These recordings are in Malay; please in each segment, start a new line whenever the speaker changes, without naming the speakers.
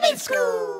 Ribbon School!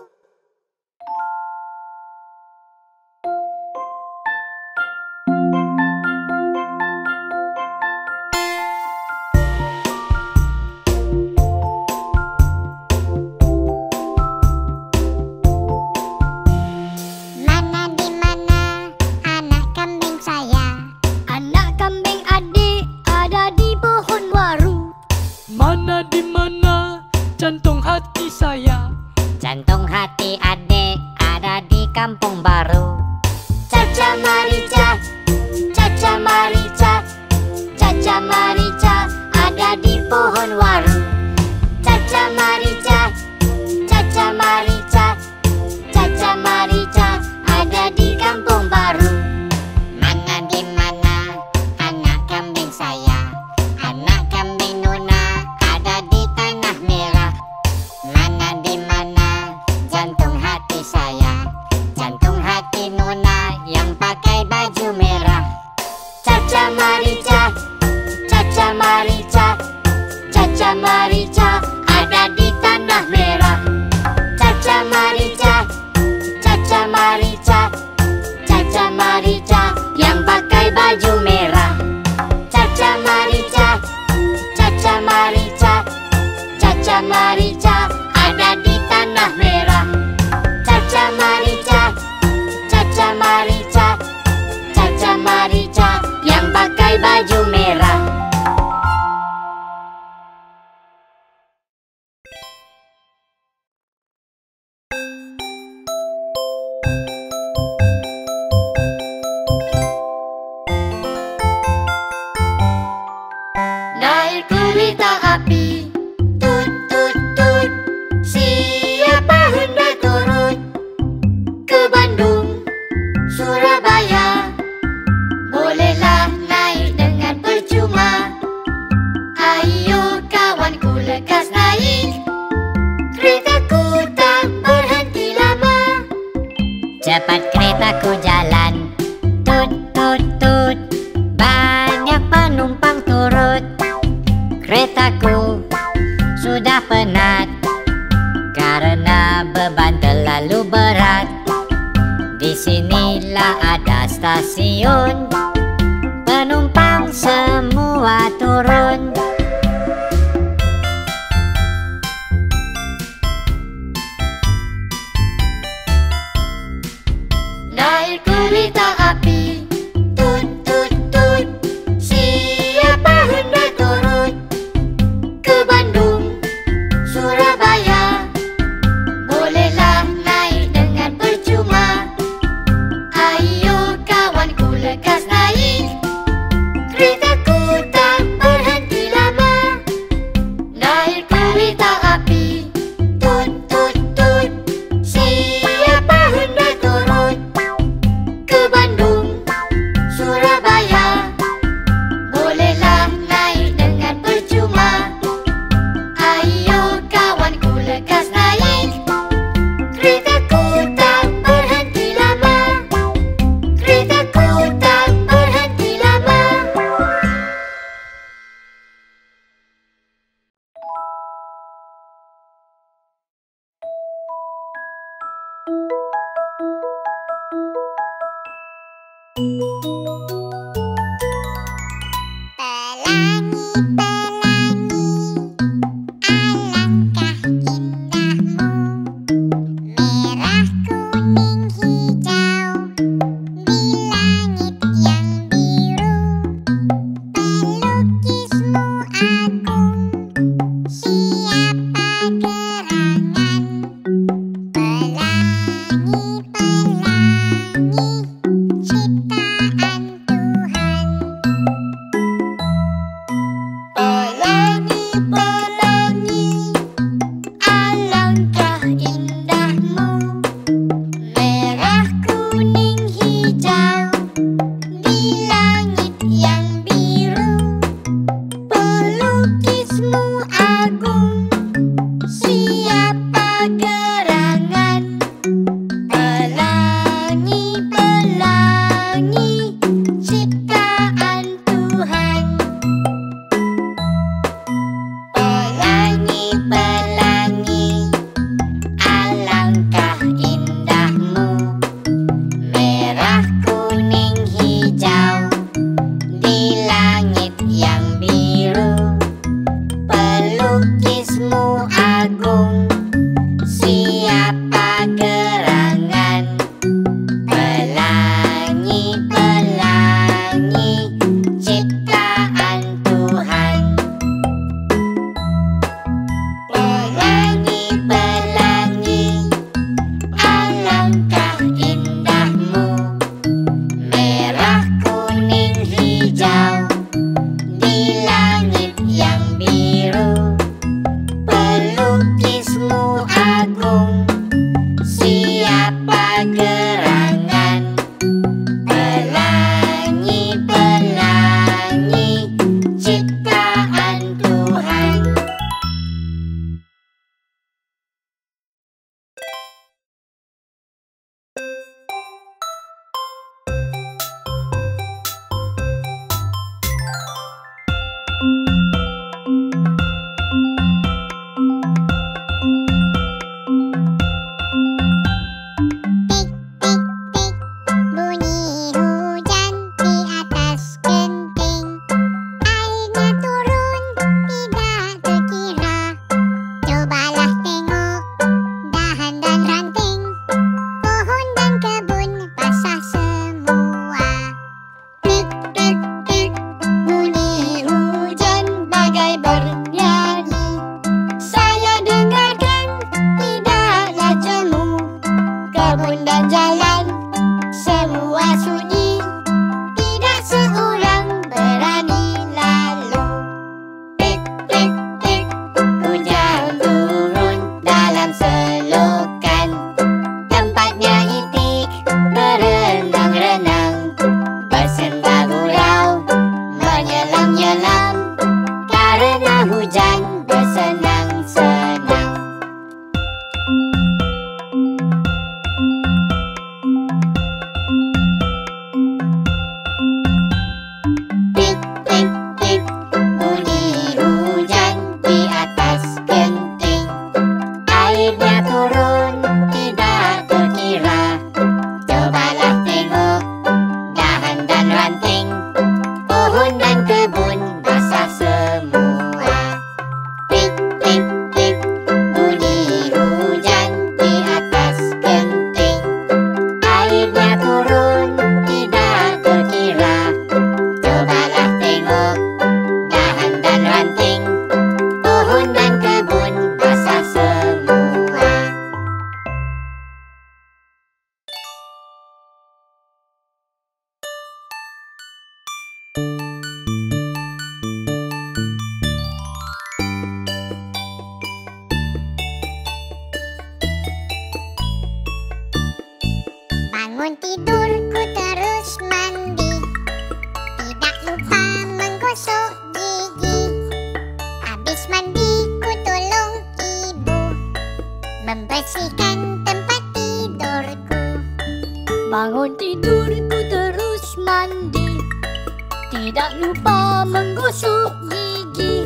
Stasiun. Penumpang semua turun gosok gigi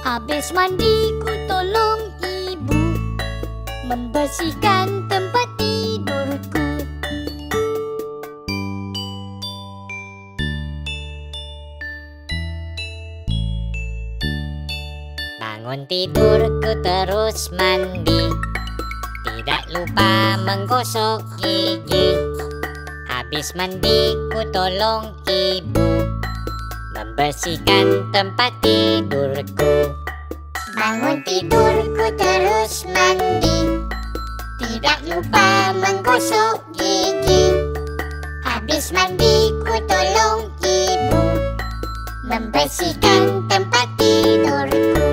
Habis mandi ku tolong ibu. Membersihkan tempat tidurku.
Bangun tidur ku
terus mandi. Tidak lupa menggosok gigi. Habis mandi ku tolong ibu. Membersihkan tempat tidurku.
Bangun tidurku terus mandi. Tidak lupa menggosok gigi. Habis mandi ku tolong ibu. Membersihkan tempat tidurku.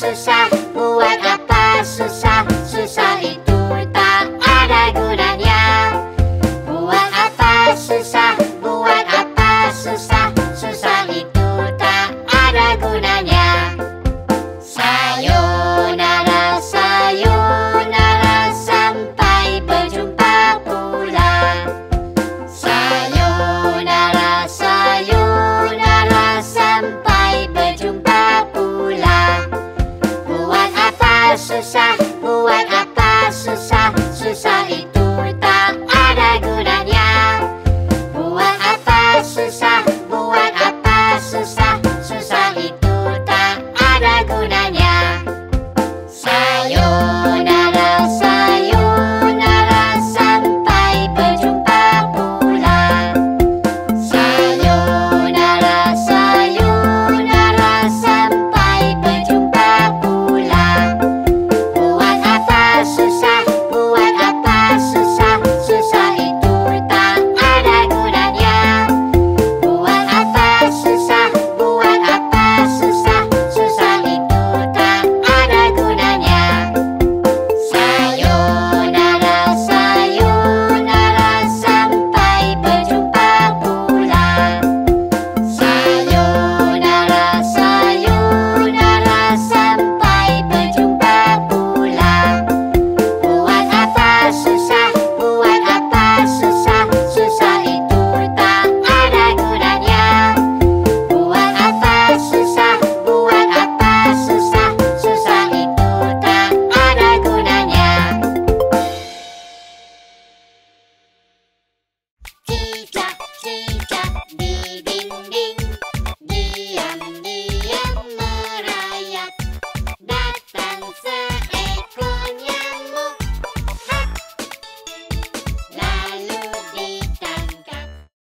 Yes,